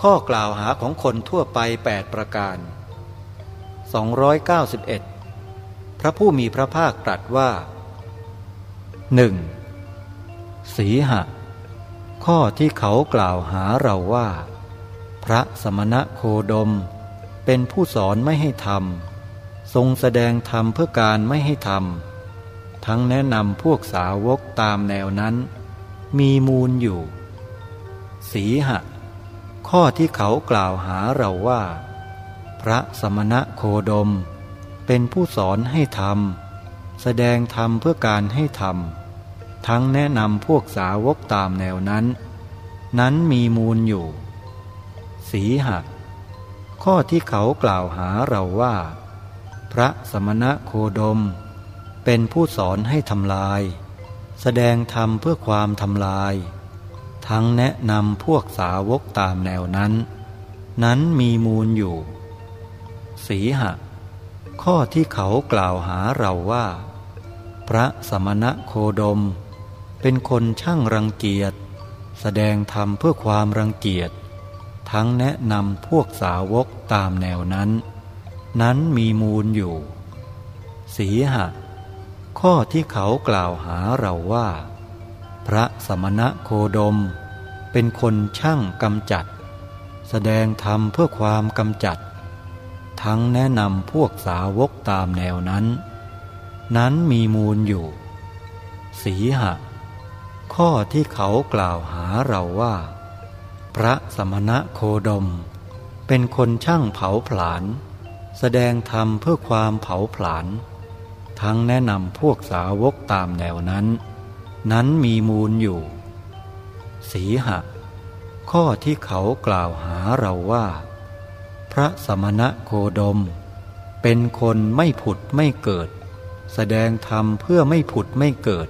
ข้อกล่าวหาของคนทั่วไป 8 ประการ 291 พระผู้มีพระภาคตรัสว่า 1. สีหะ ข้อที่เขากล่าวหาเราว่า พระสมณะโคดม เป็นผู้สอนไม่ให้ทำทรงแสดงธรรมเพื่อการไม่ให้ทำทั้งแนะนำพวกสาวกตามแนวนั้น มีมูลอยู่ สีหะ ข้อที่เขากล่าวหาเราว่า พระสมณะโคดม เป็นผู้สอนให้ทำแสดงธรรมเพื่อการให้ทำทั้งแนะนำพวกสาวกตามแนวนั้น นั้นมีมูลอยู่ สีหะข้อที่เขากล่าวหาเราว่า พระสมณะโคดม เป็นผู้สอนให้ทำลาย แสดงธรรมเพื่อความทำลาย ทั้งแนะนำพวกสาวกตามแนวนั้น นั้นมีมูลอยู่ สีหะ ข้อที่เขากล่าวหาเราว่า พระสมณะโคดม เป็นคนช่างรังเกียจ แสดงธรรมเพื่อความรังเกียจ ทั้งแนะนำพวกสาวกตามแนวนั้น นั้นมีมูลอยู่ สีหะ ข้อที่เขากล่าวหาเราว่าพระสมณะโคดม เป็นคนช่างกำจัด แสดงธรรมเพื่อความกำจัด ทั้งแนะนำพวกสาวกตามแนวนั้น นั้นมีมูลอยู่ สีหะ ข้อที่เขากล่าวหาเราว่า พระสมณะโคดม เป็นคนช่างเผาผลาญ แสดงธรรมเพื่อความเผาผลาญทั้งแนะนำพวกสาวกตามแนวนั้น นั้นมีมูลอยู่ สีหะ ข้อที่เขากล่าวหาเราว่า พระสมณะโคดม เป็นคนไม่ผุดไม่เกิด แสดงธรรมเพื่อไม่ผุดไม่เกิด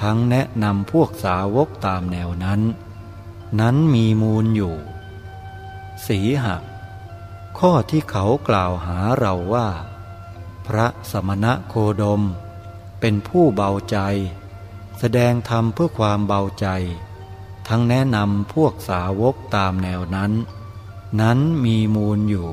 ทั้งแนะนำพวกสาวกตามแนวนั้น นั้นมีมูลอยู่ สีหะ ข้อที่เขากล่าวหาเราว่า พระสมณะโคดม เป็นผู้เบาใจแสดงธรรมเพื่อความเบาใจ ทั้งแนะนำพวกสาวกตามแนวนั้น นั้นมีมูลอยู่